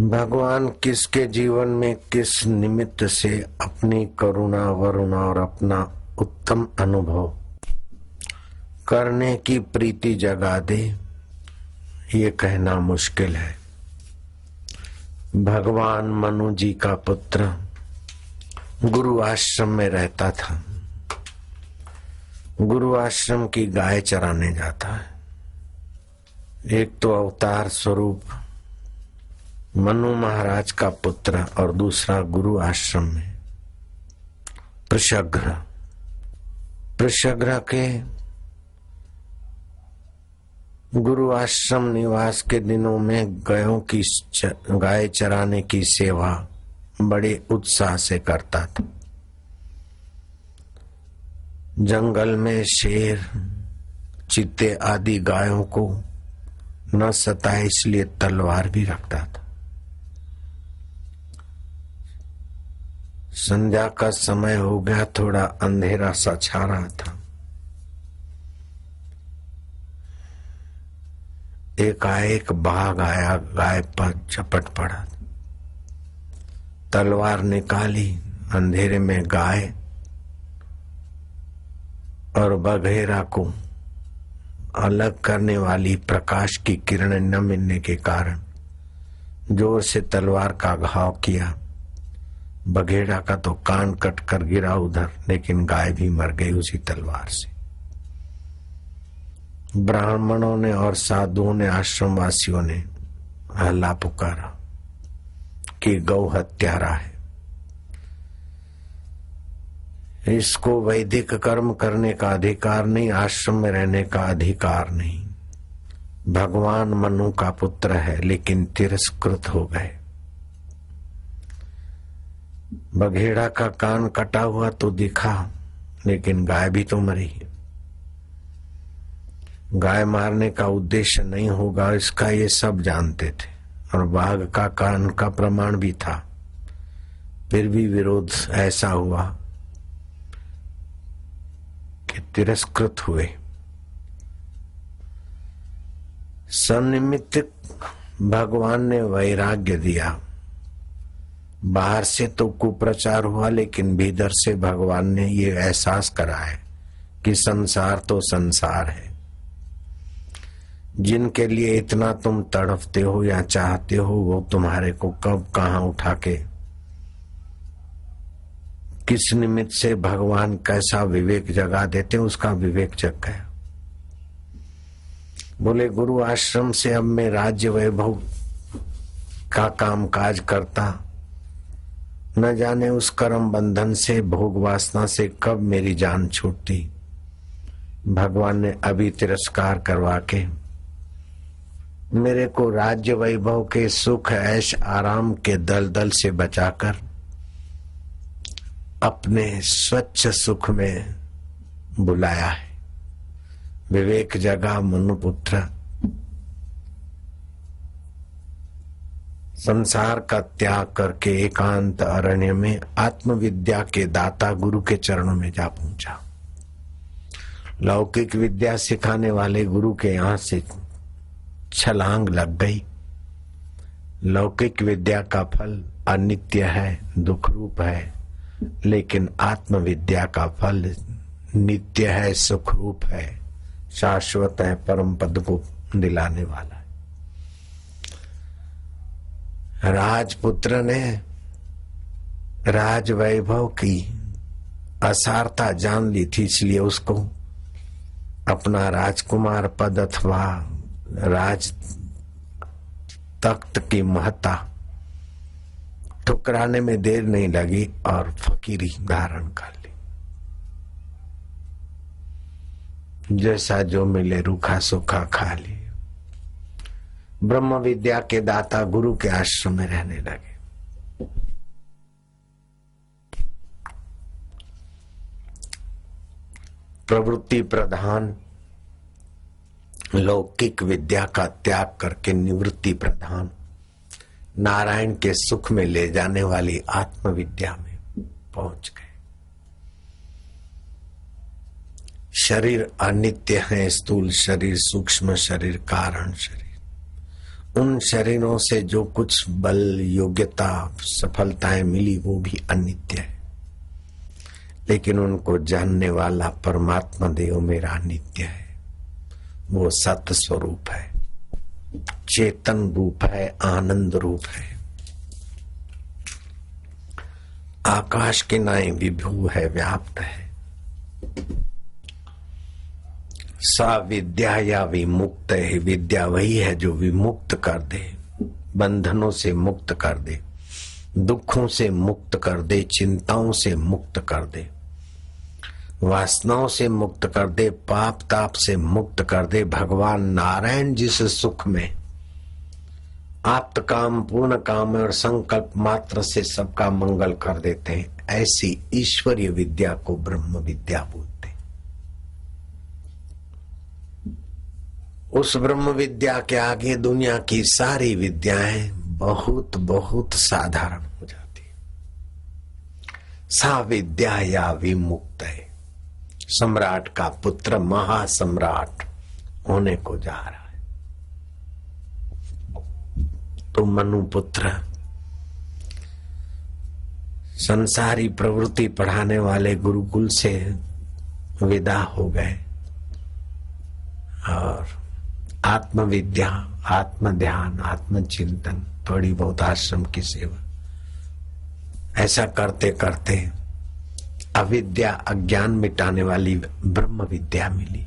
भगवान किसके जीवन में किस निमित्त से अपनी करुणा, वरुणा और अपना उत्तम अनुभव करने की प्रीति जगा दे, ये कहना मुश्किल है। भगवान मनु जी का पुत्र गुरु आश्रम में रहता था। गुरु आश्रम की गाय चराने जाता है। एक तो अवतार स्वरूप मनु महाराज का पुत्र और दूसरा गुरु आश्रम में। प्रशग्र प्रशग्र के गुरु आश्रम निवास के दिनों में गायों की गाय चराने की सेवा बड़े उत्साह से करता था। जंगल में शेर, चित्ते आदि गायों को न सताए इसलिए तलवार भी रखता था। संध्या का समय हो गया, थोड़ा अंधेरा सा छा रहा था। एक एक बाघ आया गाय पर झपट पड़ा। तलवार निकाली, अंधेरे में गाय और बघेरा को अलग करने वाली प्रकाश की किरण न मिलने के कारण ज़ोर से तलवार का घाव किया। बघेड़ा का तो कान कट कर गिरा उधर, लेकिन गाय भी मर गई उसी तलवार से। ब्राह्मणों ने और साधुओं ने आश्रम वासियों ने हल्ला पुकारा कि गौ हत्यारा है। इसको वैदिक कर्म करने का अधिकार नहीं, आश्रम में रहने का अधिकार नहीं। भगवान मनु का पुत्र है, लेकिन तिरस्कृत हो गए। बघेड़ा का कान कटा हुआ तो दिखा, लेकिन गाय भी तो मरी। गाय मारने का उद्देश्य नहीं होगा, इसका ये सब जानते थे, और बाघ का कान का प्रमाण भी था। फिर भी विरोध ऐसा हुआ कि तिरस्कृत हुए। सनिमित्त भगवान ने वैराग्य दिया। बाहर से तो कुप्रचार हुआ, लेकिन भीतर से भगवान ने ये एहसास करा है कि संसार तो संसार है। जिनके लिए इतना तुम तड़पते हो या चाहते हो, वो तुम्हारे को कब कहा उठा के? किस निमित्त से भगवान कैसा विवेक जगा देते उसका विवेक जग गया बोले, गुरु आश्रम से अब मैं राज्य वैभव का काम काज करता न जाने उस कर्म बंधन से, भोग वासना से कब मेरी जान छूटती। भगवान ने अभी तिरस्कार करवा के, मेरे को राज्य वैभव के सुख, ऐश, आराम के दलदल से बचाकर, अपने स्वच्छ सुख में बुलाया है। विवेक जगा मनुपुत्र संसार का त्याग करके एकांत अरण्य में आत्मविद्या के दाता गुरु के चरणों में जा पहुँचा। लौकिक विद्या सिखाने वाले गुरु के यहाँ से छलांग लग गई। लौकिक विद्या का फल अनित्य है दुख रूप है, लेकिन आत्मविद्या का फल नित्य है सुख रूप है, शाश्वत है, परम पद को दिलाने वाला राजपुत्र ने राज वैभव की असारता जान ली थी, इसलिए उसको अपना राजकुमार पद अथवा राज तख्त की महत्ता ठुकराने में देर नहीं लगी और फकीरी धारण कर ली। जैसा जो मिले रूखा सूखा खा ली। ब्रह्म विद्या के दाता गुरु के आश्रम में रहने लगे। प्रवृत्ति प्रधान, लौकिक विद्या का त्याग करके निवृत्ति प्रधान, नारायण के सुख में ले जाने वाली आत्मविद्या में पहुँच गए। शरीर अनित्य है, स्थूल शरीर, सूक्ष्म शरीर, कारण शरीर। उन शरीरों से जो कुछ बल, योग्यता, सफलताएँ मिली, वो भी अनित्य है। लेकिन उनको जानने वाला परमात्मा देव मेरा नित्य है। वो सत स्वरूप है। चेतन रूप है, आनंद रूप है। आकाश के नाए विभू है, व्याप्त है। सा विद्या या विमुक्त है। विद्या वही है जो विमुक्त कर दे। बंधनों से मुक्त कर दे। दुखों से मुक्त कर दे। चिंताओं से मुक्त कर दे। वासनाओं से मुक्त कर दे। पाप ताप से मुक्त कर दे। भगवान नारायण जिस सुख में आप्त काम, पूर्ण काम और संकल्प मात्र से सबका मंगल कर देते हैं, ऐसी ईश्वरीय विद्या को ब्रह्म विद्या बोलते उस ब्रह्म विद्या के आगे दुनिया की सारी विद्याएँ बहुत बहुत साधारण हो जाती सा विद्या या विमुक्त है। सम्राट का पुत्र महासम्राट होने को जा रहा है। तो मनु पुत्र संसारी प्रवृत्ति पढ़ाने वाले गुरुकुल से विदा हो गए। और आत्मविद्या आत्म ध्यान आत्म चिंतन थोड़ी बहुत आश्रम की सेवा। ऐसा करते करते अविद्या, अज्ञान मिटाने वाली ब्रह्म विद्या मिली।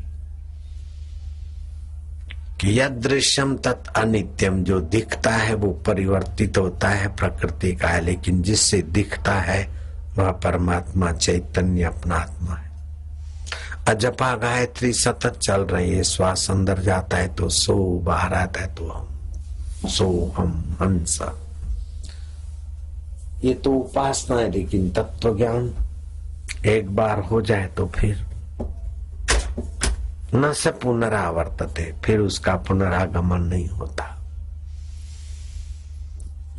कि यद दृश्यम तत् अनित्यम, जो दिखता है वो परिवर्तित होता है, प्रकृति का है, लेकिन जिससे दिखता है, वह परमात्मा चैतन्य अपना आत्मा है। अजपा गायत्री सतत चल रही है। श्वास अंदर जाता है तो सो, बाहर आता है तो हम। सो, हम, हंस। ये तो उपासना है, लेकिन तत्व ज्ञान एक बार हो जाए तो फिर न से पुनरावर्तते, फिर उसका पुनरागमन नहीं होता।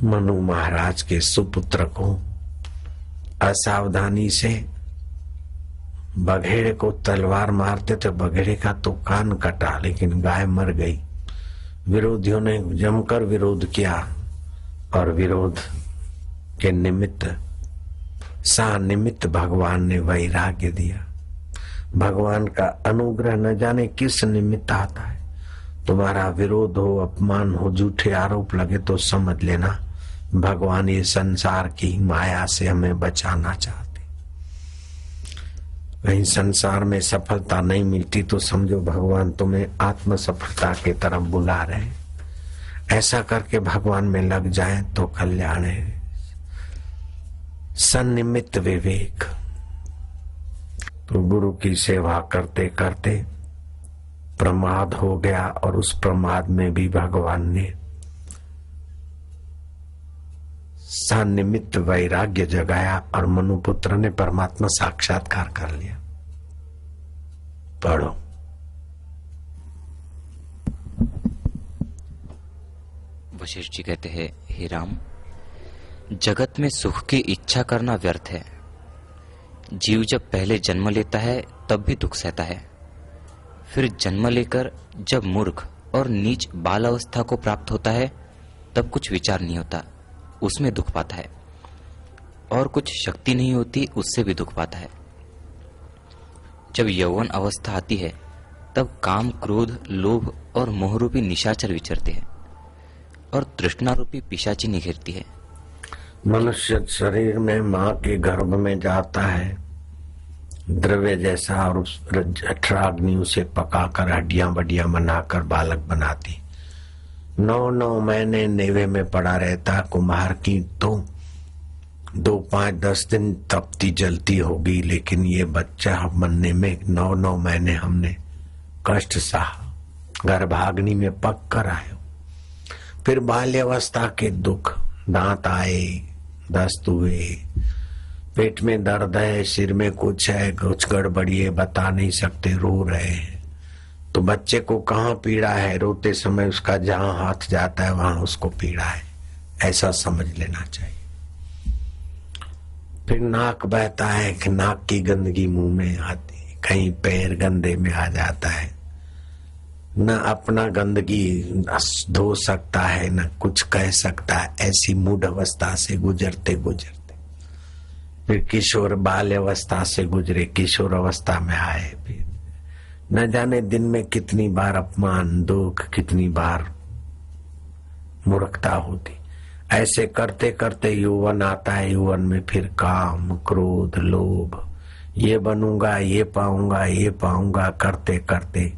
मनु महाराज के सुपुत्र को असावधानी से बघेड़े को तलवार मारते थे, बघेड़े का तो कान कटा, लेकिन गाय मर गई। विरोधियों ने जमकर विरोध किया, और विरोध के निमित्त सा निमित्त भगवान ने वैराग्य दिया। भगवान का अनुग्रह न जाने किस निमित्त आता है। तुम्हारा विरोध हो, अपमान हो, झूठे आरोप लगे तो समझ लेना, भगवान ये संसार की माया से हमें बचाना चाहते कहीं संसार में सफलता नहीं मिलती तो समझो भगवान तुम्हें आत्म सफलता की तरफ़ बुला रहे ऐसा करके भगवान में लग जाए तो कल्याण है। सन्निमित विवेक। तो गुरु की सेवा करते करते प्रमाद हो गया और उस प्रमाद में भी भगवान ने सानिमित्त वैराग्य जगाया और मनुपुत्र ने परमात्मा साक्षात्कार कर लिया। पढ़ो। वशिष्ठ जी कहते हैं, हे राम, जगत में सुख की इच्छा करना व्यर्थ है। जीव जब पहले जन्म लेता है, तब भी दुख सहता है। फिर जन्म लेकर जब मूर्ख और नीच बाल अवस्था को प्राप्त होता है, तब कुछ विचार नहीं होता। उसमें दुख पाता है। और कुछ शक्ति नहीं होती, उससे भी दुख पाता है। जब यौवन अवस्था आती है, तब काम, क्रोध, लोभ और मोहरूपी निशाचर विचरते हैं और तृष्णा रूपी पिशाची निघेरती है। मनुष्य शरीर में माँ के गर्भ में जाता है। द्रव्य जैसा और अग्नि उसे पकाकर हड्डियाँ बड्डियाँ बनाकर बालक बनाती। नौ नौ महीने नेवे में पड़ा रहता कुम्हार की तो। दो पाँच दस दिन तपती जलती होगी, लेकिन ये बच्चा हम बनने में नौ नौ महीने हमने कष्ट सहा। गर्भाग्नि में पक कर आयो। फिर बाल्यवस्था के दुख, दांत आए, दस्त हुए। पेट में दर्द है, सिर में कुछ है, कुछ गड़बड़ी है, बता नहीं सकते, रो रहे हैं। तो बच्चे को कहाँ पीड़ा है? रोते समय उसका जहाँ हाथ जाता है, वहाँ उसको पीड़ा है। ऐसा समझ लेना चाहिए। फिर नाक बहता है कि नाक की गंदगी मुँह में आती कहीं पैर गंदे में आ जाता है। न अपना गंदगी धो सकता है, न कुछ कह सकता है। ऐसी मूड अवस्था से गुजरते गुजरते। फिर किशोर बाल्य अवस्था से गुजरे, किशोर अवस्था में आए फिर न जाने दिन में कितनी बार अपमान, दुख, कितनी बार मूर्खता होती। ऐसे करते करते युवन आता है, युवन में फिर काम, क्रोध, लोभ। ये बनूँगा, ये पाऊँगा ये पाऊँगा करते करते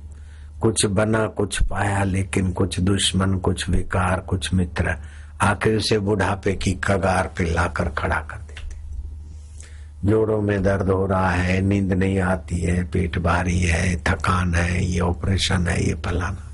कुछ बना, कुछ पाया, लेकिन कुछ दुश्मन, कुछ विकार, कुछ मित्र आखिर उसे बुढ़ापे की कगार पे लाकर खड़ा कर जोड़ों में दर्द हो रहा है, नींद नहीं आती है, पेट भारी है, थकान है, ये ऑपरेशन है, ये फलाना।